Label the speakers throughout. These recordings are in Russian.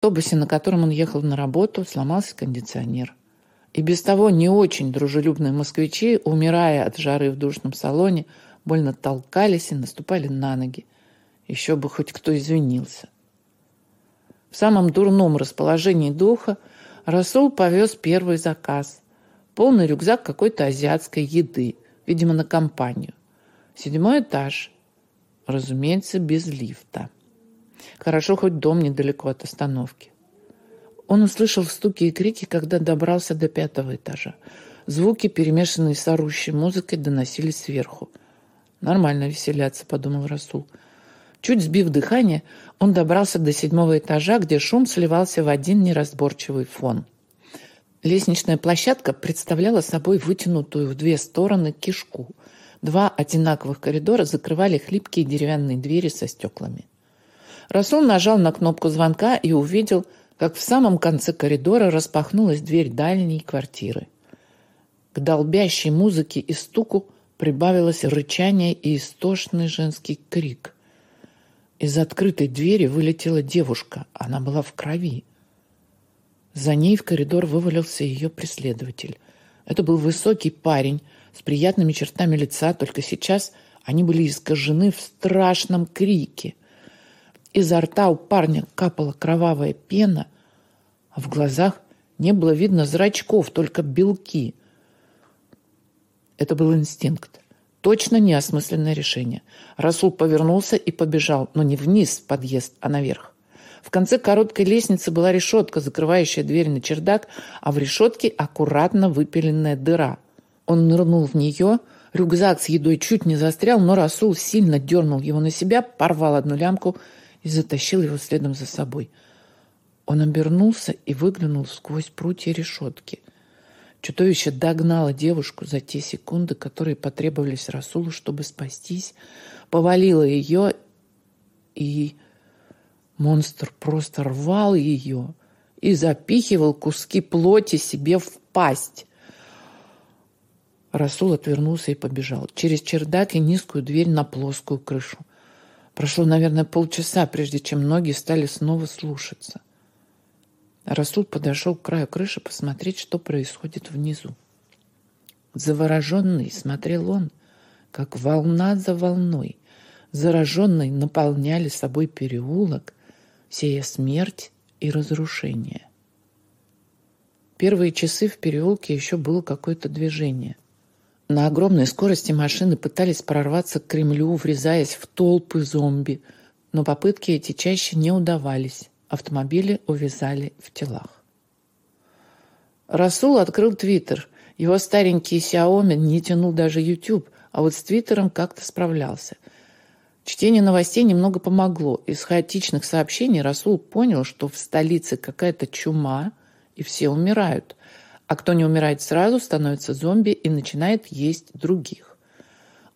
Speaker 1: автобусе, на котором он ехал на работу, сломался кондиционер. И без того не очень дружелюбные москвичи, умирая от жары в душном салоне, больно толкались и наступали на ноги. Еще бы хоть кто извинился. В самом дурном расположении духа Расул повез первый заказ. Полный рюкзак какой-то азиатской еды, видимо, на компанию. Седьмой этаж. Разумеется, без лифта. Хорошо, хоть дом недалеко от остановки. Он услышал стуки и крики, когда добрался до пятого этажа. Звуки, перемешанные с орущей музыкой, доносились сверху. «Нормально веселяться», — подумал Расул. Чуть сбив дыхание, он добрался до седьмого этажа, где шум сливался в один неразборчивый фон. Лестничная площадка представляла собой вытянутую в две стороны кишку. Два одинаковых коридора закрывали хлипкие деревянные двери со стеклами. Расул нажал на кнопку звонка и увидел, как в самом конце коридора распахнулась дверь дальней квартиры. К долбящей музыке и стуку прибавилось рычание и истошный женский крик. Из открытой двери вылетела девушка. Она была в крови. За ней в коридор вывалился ее преследователь. Это был высокий парень с приятными чертами лица, только сейчас они были искажены в страшном крике. Изо рта у парня капала кровавая пена, а в глазах не было видно зрачков, только белки. Это был инстинкт. Точно неосмысленное решение. Расул повернулся и побежал, но не вниз в подъезд, а наверх. В конце короткой лестницы была решетка, закрывающая дверь на чердак, а в решетке аккуратно выпиленная дыра. Он нырнул в нее, рюкзак с едой чуть не застрял, но Расул сильно дернул его на себя, порвал одну лямку и затащил его следом за собой. Он обернулся и выглянул сквозь прутья решетки. Чудовище догнало девушку за те секунды, которые потребовались Расулу, чтобы спастись, повалило ее, и монстр просто рвал ее и запихивал куски плоти себе в пасть. Расул отвернулся и побежал. Через чердак и низкую дверь на плоскую крышу. Прошло, наверное, полчаса, прежде чем ноги стали снова слушаться. Расул подошел к краю крыши посмотреть, что происходит внизу. Завороженный смотрел он, как волна за волной. Зараженный наполняли собой переулок, сея смерть и разрушение. Первые часы в переулке еще было какое-то движение. На огромной скорости машины пытались прорваться к Кремлю, врезаясь в толпы зомби, но попытки эти чаще не удавались. Автомобили увязали в телах. Расул открыл Твиттер. Его старенький Xiaomi не тянул даже YouTube, а вот с Твиттером как-то справлялся. Чтение новостей немного помогло. Из хаотичных сообщений Расул понял, что в столице какая-то чума, и все умирают а кто не умирает сразу, становится зомби и начинает есть других.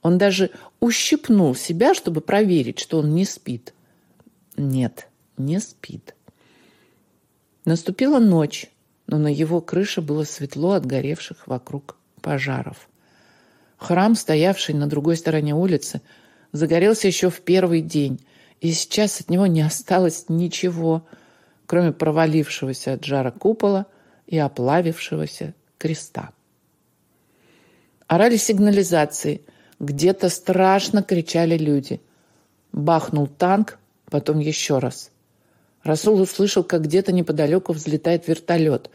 Speaker 1: Он даже ущипнул себя, чтобы проверить, что он не спит. Нет, не спит. Наступила ночь, но на его крыше было светло от горевших вокруг пожаров. Храм, стоявший на другой стороне улицы, загорелся еще в первый день, и сейчас от него не осталось ничего, кроме провалившегося от жара купола и оплавившегося креста. Орали сигнализации. Где-то страшно кричали люди. Бахнул танк, потом еще раз. Расул услышал, как где-то неподалеку взлетает вертолет.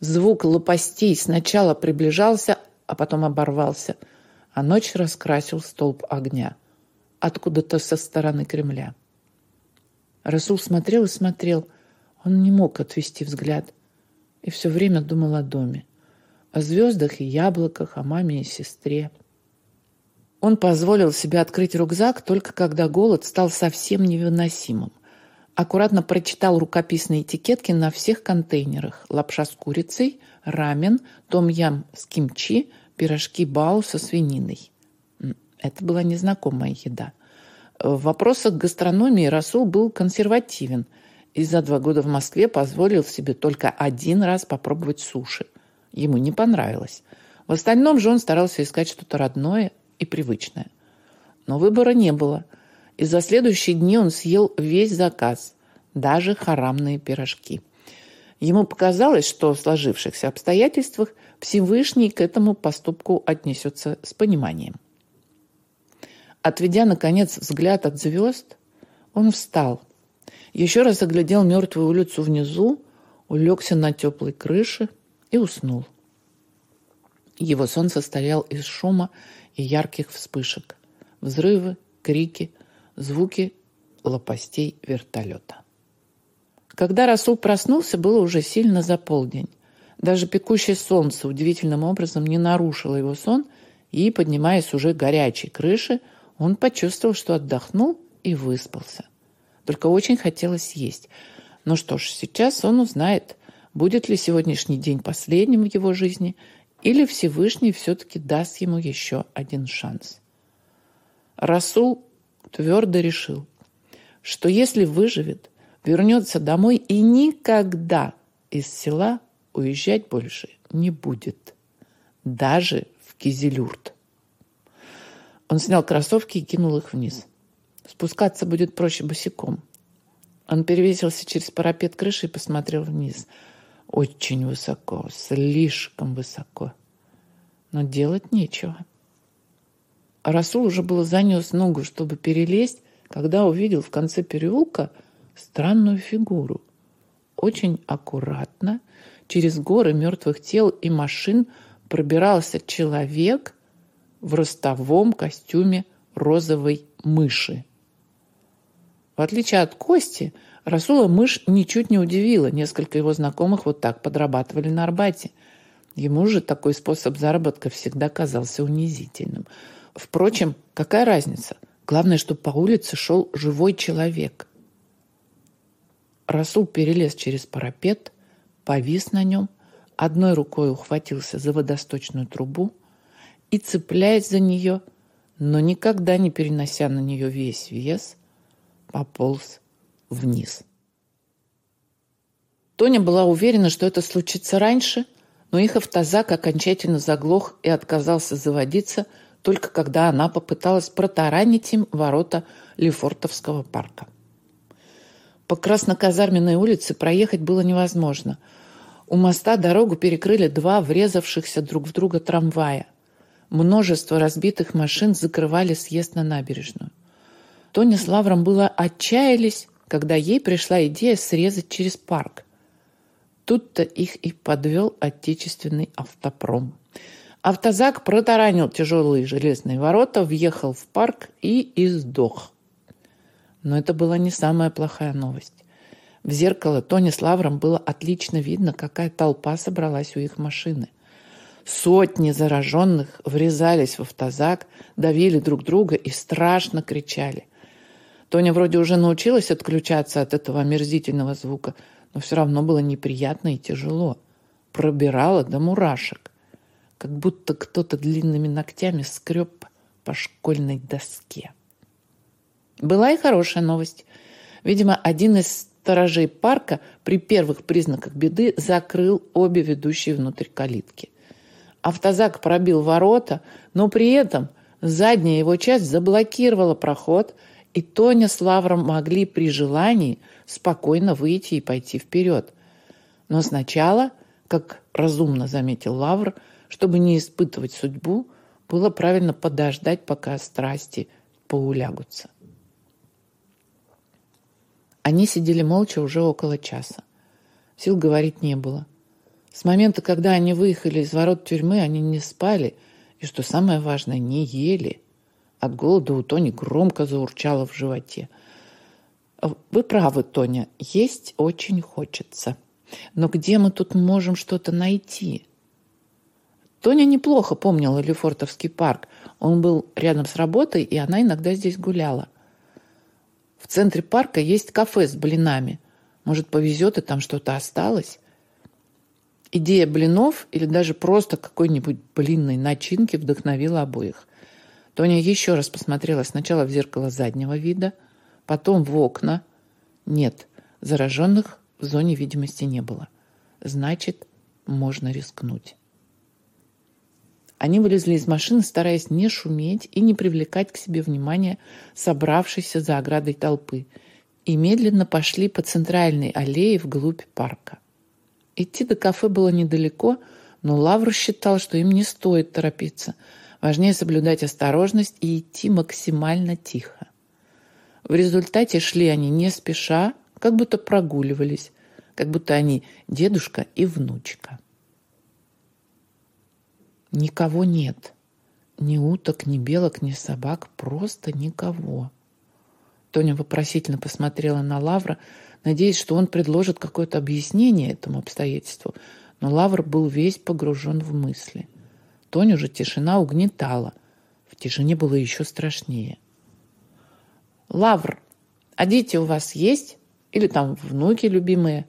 Speaker 1: Звук лопастей сначала приближался, а потом оборвался, а ночь раскрасил столб огня. Откуда-то со стороны Кремля. Расул смотрел и смотрел. Он не мог отвести взгляд – и все время думал о доме, о звездах и яблоках, о маме и сестре. Он позволил себе открыть рюкзак только когда голод стал совсем невыносимым. Аккуратно прочитал рукописные этикетки на всех контейнерах. Лапша с курицей, рамен, том-ям с кимчи, пирожки бао со свининой. Это была незнакомая еда. В вопросах гастрономии Расул был консервативен – и за два года в Москве позволил себе только один раз попробовать суши. Ему не понравилось. В остальном же он старался искать что-то родное и привычное. Но выбора не было. И за следующие дни он съел весь заказ. даже харамные пирожки. Ему показалось, что в сложившихся обстоятельствах Всевышний к этому поступку отнесется с пониманием. Отведя, наконец, взгляд от звезд, он встал, еще раз оглядел мертвую улицу внизу, улегся на теплой крыше и уснул. Его сон состоял из шума и ярких вспышек. Взрывы, крики, звуки лопастей вертолета. Когда Расул проснулся, было уже сильно за полдень. Даже пекущее солнце удивительным образом не нарушило его сон, и, поднимаясь уже горячей крыши, он почувствовал, что отдохнул и выспался. Только очень хотелось есть. Ну что ж, сейчас он узнает, будет ли сегодняшний день последним в его жизни, или Всевышний все-таки даст ему еще один шанс. Расул твердо решил, что если выживет, вернется домой и никогда из села уезжать больше не будет. Даже в Кизелюрт. Он снял кроссовки и кинул их вниз. Спускаться будет проще босиком. Он перевесился через парапет крыши и посмотрел вниз. Очень высоко, слишком высоко. Но делать нечего. Расул уже было занес ногу, чтобы перелезть, когда увидел в конце переулка странную фигуру. Очень аккуратно через горы мертвых тел и машин пробирался человек в ростовом костюме розовой мыши. В отличие от Кости, Расула мышь ничуть не удивила. Несколько его знакомых вот так подрабатывали на Арбате. Ему же такой способ заработка всегда казался унизительным. Впрочем, какая разница? Главное, чтобы по улице шел живой человек. Расул перелез через парапет, повис на нем, одной рукой ухватился за водосточную трубу и, цепляясь за нее, но никогда не перенося на нее весь вес, пополз вниз. Тоня была уверена, что это случится раньше, но их автозак окончательно заглох и отказался заводиться – только когда она попыталась протаранить им ворота Лефортовского парка. По Красноказарменной улице проехать было невозможно. У моста дорогу перекрыли два врезавшихся друг в друга трамвая. Множество разбитых машин закрывали съезд на набережную. Тоня с Лавром было отчаялись, когда ей пришла идея срезать через парк. Тут-то их и подвел отечественный автопром. Автозак протаранил тяжелые железные ворота, въехал в парк и издох. Но это была не самая плохая новость. В зеркало Тони с Лавром было отлично видно, какая толпа собралась у их машины. Сотни зараженных врезались в автозак, давили друг друга и страшно кричали. Тоня вроде уже научилась отключаться от этого омерзительного звука, но все равно было неприятно и тяжело. Пробирала до мурашек как будто кто-то длинными ногтями скреб по школьной доске. Была и хорошая новость. Видимо, один из сторожей парка при первых признаках беды закрыл обе ведущие внутрь калитки. Автозак пробил ворота, но при этом задняя его часть заблокировала проход, и Тоня с Лавром могли при желании спокойно выйти и пойти вперед. Но сначала, как разумно заметил Лавр, чтобы не испытывать судьбу, было правильно подождать, пока страсти поулягутся. Они сидели молча уже около часа. Сил говорить не было. С момента, когда они выехали из ворот тюрьмы, они не спали и, что самое важное, не ели. От голода у Тони громко заурчало в животе. «Вы правы, Тоня, есть очень хочется. Но где мы тут можем что-то найти?» Тоня неплохо помнила Лефортовский парк. Он был рядом с работой, и она иногда здесь гуляла. В центре парка есть кафе с блинами. Может, повезет, и там что-то осталось? Идея блинов или даже просто какой-нибудь блинной начинки вдохновила обоих. Тоня еще раз посмотрела сначала в зеркало заднего вида, потом в окна. Нет, зараженных в зоне видимости не было. Значит, можно рискнуть. Они вылезли из машины, стараясь не шуметь и не привлекать к себе внимания собравшейся за оградой толпы. и медленно пошли по центральной аллее вглубь парка. Идти до кафе было недалеко, но Лавр считал, что им не стоит торопиться. Важнее соблюдать осторожность и идти максимально тихо. В результате шли они не спеша, как будто прогуливались, как будто они дедушка и внучка. Никого нет. Ни уток, ни белок, ни собак, просто никого. Тоня вопросительно посмотрела на Лавра, надеясь, что он предложит какое-то объяснение этому обстоятельству, но Лавр был весь погружен в мысли. Тоню же тишина угнетала. В тишине было еще страшнее. «Лавр, а дети у вас есть? Или там внуки любимые?»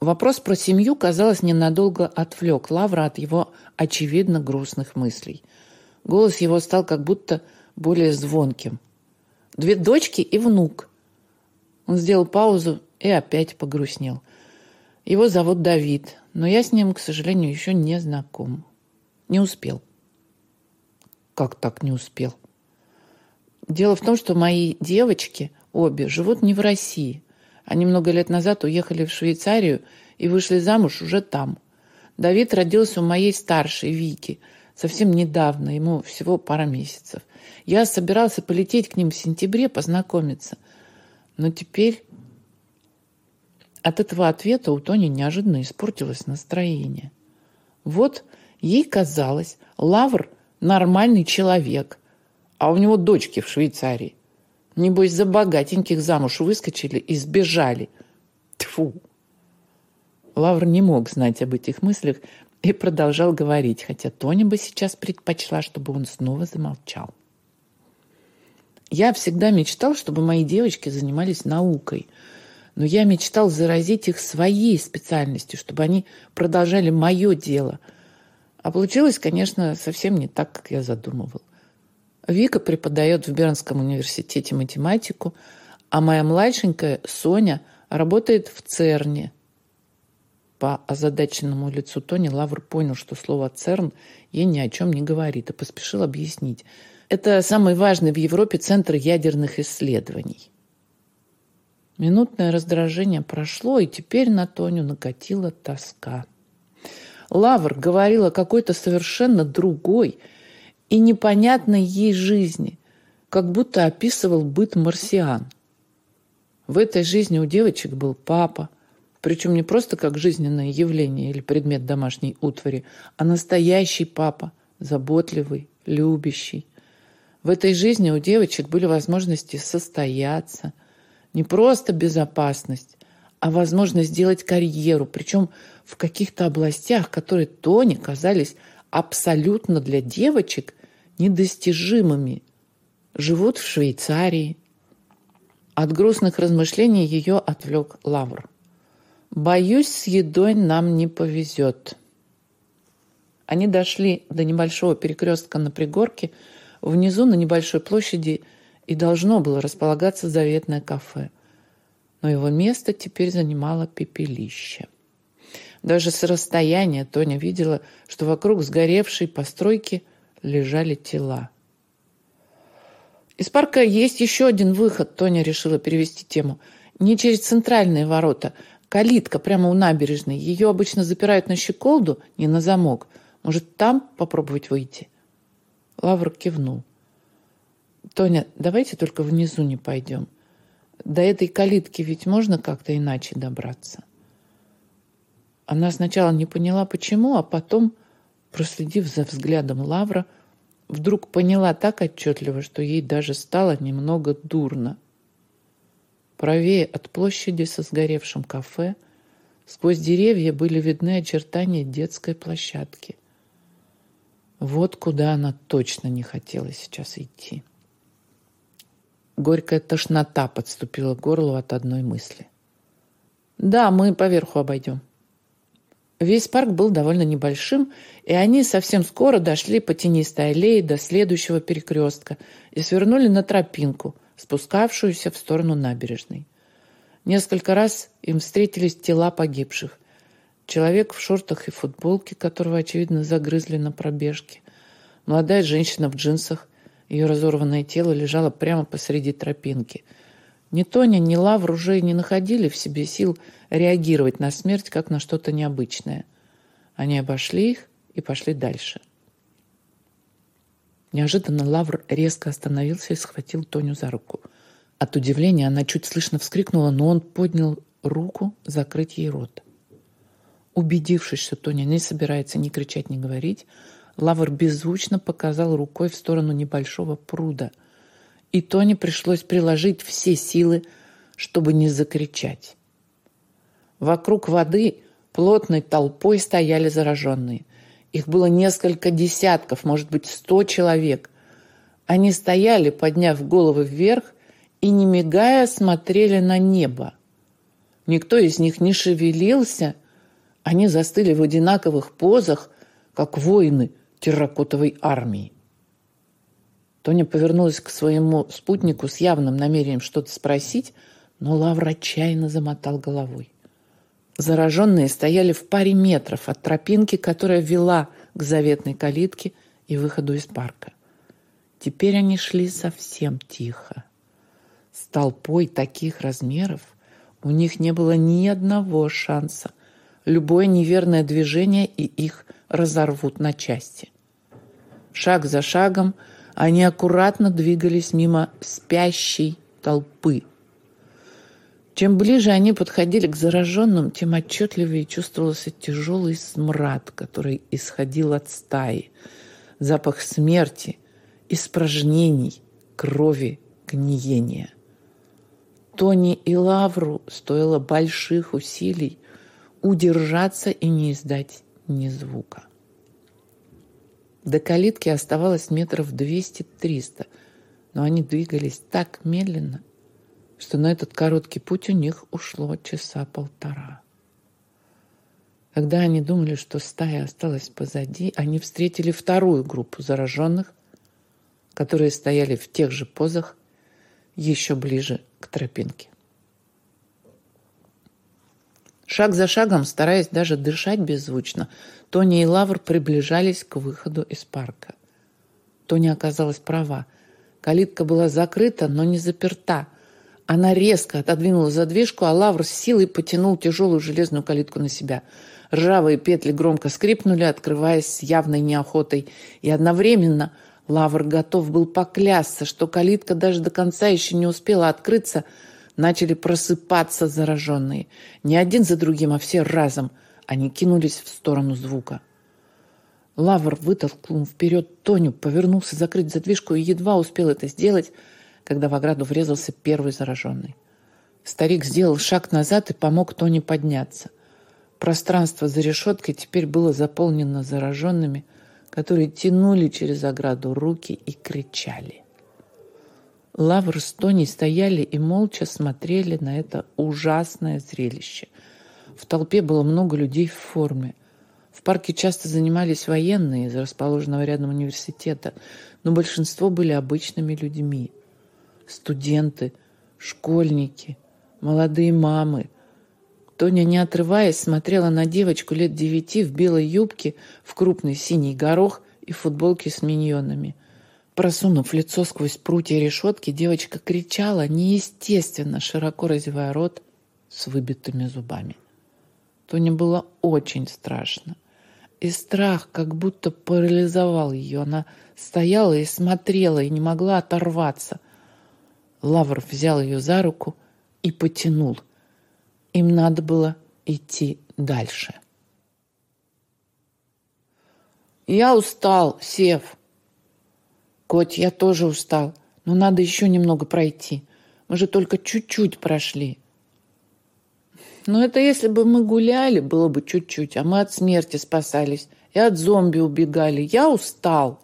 Speaker 1: Вопрос про семью, казалось, ненадолго отвлек Лавра от его очевидно грустных мыслей. Голос его стал как будто более звонким. «Две дочки и внук». Он сделал паузу и опять погрустнел. Его зовут Давид, но я с ним, к сожалению, еще не знаком. Не успел. Как так не успел? Дело в том, что мои девочки обе живут не в России, они много лет назад уехали в Швейцарию и вышли замуж уже там. Давид родился у моей старшей Вики совсем недавно, ему всего пара месяцев. Я собирался полететь к ним в сентябре познакомиться. Но теперь от этого ответа у Тони неожиданно испортилось настроение. Вот ей казалось, Лавр нормальный человек, а у него дочки в Швейцарии. Небось, за богатеньких замуж выскочили и сбежали. Тфу. Лавр не мог знать об этих мыслях и продолжал говорить, хотя Тоня бы сейчас предпочла, чтобы он снова замолчал. Я всегда мечтал, чтобы мои девочки занимались наукой, но я мечтал заразить их своей специальностью, чтобы они продолжали мое дело. А получилось, конечно, совсем не так, как я задумывал. Вика преподает в Бернском университете математику, а моя младшенькая Соня работает в ЦЕРНе. По озадаченному лицу Тони Лавр понял, что слово «ЦЕРН» ей ни о чем не говорит, и поспешил объяснить. Это самый важный в Европе центр ядерных исследований. Минутное раздражение прошло, и теперь на Тоню накатила тоска. Лавр говорил о какой-то совершенно другой – и непонятной ей жизни, как будто описывал быт марсиан. В этой жизни у девочек был папа, причем не просто как жизненное явление или предмет домашней утвари, а настоящий папа, заботливый, любящий. В этой жизни у девочек были возможности состояться, не просто безопасность, а возможность сделать карьеру, причем в каких-то областях, которые Тоне казались абсолютно для девочек недостижимыми. Живут в Швейцарии. От грустных размышлений ее отвлек Лавр. «Боюсь, с едой нам не повезет». Они дошли до небольшого перекрестка на пригорке. Внизу на небольшой площади и должно было располагаться заветное кафе. Но его место теперь занимало пепелище. Даже с расстояния Тоня видела, что вокруг сгоревшей постройки – лежали тела. Из парка есть еще один выход, Тоня решила перевести тему. Не через центральные ворота. Калитка прямо у набережной. Ее обычно запирают на щеколду, не на замок. Может, там попробовать выйти? Лавр кивнул. Тоня, давайте только внизу не пойдем. До этой калитки ведь можно как-то иначе добраться. Она сначала не поняла, почему, а потом проследив за взглядом Лавра, вдруг поняла так отчетливо, что ей даже стало немного дурно. Правее от площади со сгоревшим кафе сквозь деревья были видны очертания детской площадки. Вот куда она точно не хотела сейчас идти. Горькая тошнота подступила к горлу от одной мысли. «Да, мы поверху обойдем». Весь парк был довольно небольшим, и они совсем скоро дошли по тенистой аллее до следующего перекрестка и свернули на тропинку, спускавшуюся в сторону набережной. Несколько раз им встретились тела погибших. Человек в шортах и футболке, которого, очевидно, загрызли на пробежке. Молодая женщина в джинсах. Ее разорванное тело лежало прямо посреди тропинки. Ни Тоня, ни Лавр уже не находили в себе сил реагировать на смерть как на что-то необычное. Они обошли их и пошли дальше. Неожиданно Лавр резко остановился и схватил Тоню за руку. От удивления она чуть слышно вскрикнула, но он поднял руку закрыть ей рот. Убедившись, что Тоня не собирается ни кричать, ни говорить, Лавр беззвучно показал рукой в сторону небольшого пруда. И Тоне пришлось приложить все силы, чтобы не закричать. Вокруг воды плотной толпой стояли зараженные. Их было несколько десятков, может быть, сто человек. Они стояли, подняв головы вверх, и, не мигая, смотрели на небо. Никто из них не шевелился, они застыли в одинаковых позах, как воины терракотовой армии. Тоня повернулась к своему спутнику с явным намерением что-то спросить, но Лавр отчаянно замотал головой. Зараженные стояли в паре метров от тропинки, которая вела к заветной калитке и выходу из парка. Теперь они шли совсем тихо. С толпой таких размеров у них не было ни одного шанса. Любое неверное движение и их разорвут на части. Шаг за шагом они аккуратно двигались мимо спящей толпы – чем ближе они подходили к зараженным, тем отчетливее чувствовался тяжелый смрад, который исходил от стаи. Запах смерти, испражнений, крови, гниения. Тони и Лавру стоило больших усилий удержаться и не издать ни звука. До калитки оставалось метров 200-300, но они двигались так медленно, что на этот короткий путь у них ушло часа полтора. Когда они думали, что стая осталась позади, они встретили вторую группу зараженных, которые стояли в тех же позах еще ближе к тропинке. Шаг за шагом, стараясь даже дышать беззвучно, Тони и Лавр приближались к выходу из парка. Тони оказалась права. Калитка была закрыта, но не заперта – она резко отодвинула задвижку, а Лавр с силой потянул тяжелую железную калитку на себя. Ржавые петли громко скрипнули, открываясь с явной неохотой. И одновременно Лавр готов был поклясться, что калитка даже до конца еще не успела открыться. Начали просыпаться зараженные. Не один за другим, а все разом. Они кинулись в сторону звука. Лавр вытолкнул вперед Тоню, повернулся закрыть задвижку и едва успел это сделать, когда в ограду врезался первый зараженный. Старик сделал шаг назад и помог Тони подняться. Пространство за решеткой теперь было заполнено зараженными, которые тянули через ограду руки и кричали. Лавр с Тони стояли и молча смотрели на это ужасное зрелище. В толпе было много людей в форме. В парке часто занимались военные из расположенного рядом университета, но большинство были обычными людьми студенты, школьники, молодые мамы. Тоня, не отрываясь, смотрела на девочку лет девяти в белой юбке, в крупный синий горох и футболке с миньонами. Просунув лицо сквозь прутья решетки, девочка кричала, неестественно, широко разевая рот с выбитыми зубами. Тоне было очень страшно. И страх как будто парализовал ее. Она стояла и смотрела, и не могла оторваться. Лавр взял ее за руку и потянул. Им надо было идти дальше. «Я устал, Сев». «Коть, я тоже устал, но надо еще немного пройти. Мы же только чуть-чуть прошли». «Ну, это если бы мы гуляли, было бы чуть-чуть, а мы от смерти спасались и от зомби убегали. Я устал».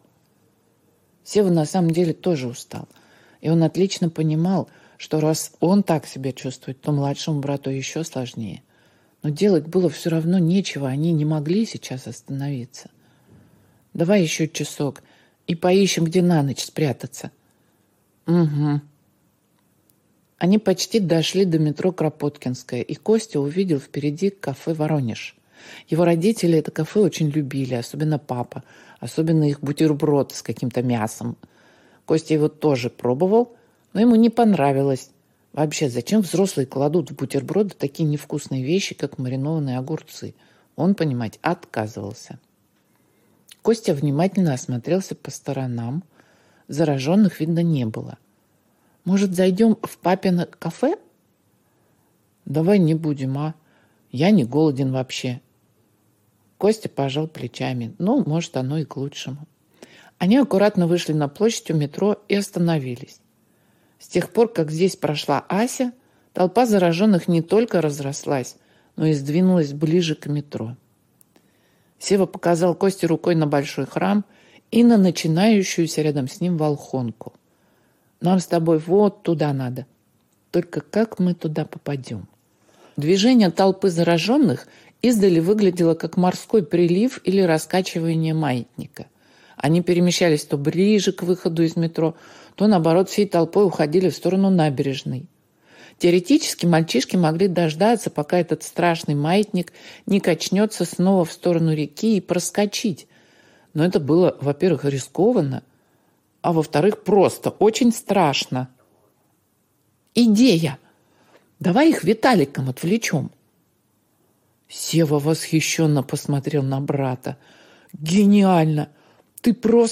Speaker 1: Сева на самом деле тоже устал – и он отлично понимал, что раз он так себя чувствует, то младшему брату еще сложнее. Но делать было все равно нечего, они не могли сейчас остановиться. Давай еще часок и поищем, где на ночь спрятаться. Угу. Они почти дошли до метро Кропоткинская, и Костя увидел впереди кафе «Воронеж». Его родители это кафе очень любили, особенно папа, особенно их бутерброд с каким-то мясом – Костя его тоже пробовал, но ему не понравилось. Вообще, зачем взрослые кладут в бутерброды такие невкусные вещи, как маринованные огурцы? Он понимать отказывался. Костя внимательно осмотрелся по сторонам. Зараженных видно не было. «Может, зайдем в папино кафе?» «Давай не будем, а? Я не голоден вообще». Костя пожал плечами. Ну, может, оно и к лучшему. Они аккуратно вышли на площадь у метро и остановились. С тех пор, как здесь прошла Ася, толпа зараженных не только разрослась, но и сдвинулась ближе к метро. Сева показал Косте рукой на большой храм и на начинающуюся рядом с ним волхонку. «Нам с тобой вот туда надо. Только как мы туда попадем?» Движение толпы зараженных издали выглядело как морской прилив или раскачивание маятника. Они перемещались то ближе к выходу из метро, то, наоборот, всей толпой уходили в сторону набережной. Теоретически мальчишки могли дождаться, пока этот страшный маятник не качнется снова в сторону реки и проскочить. Но это было, во-первых, рискованно, а во-вторых, просто очень страшно. Идея! Давай их Виталиком отвлечем. Сева восхищенно посмотрел на брата. Гениально! Ты просто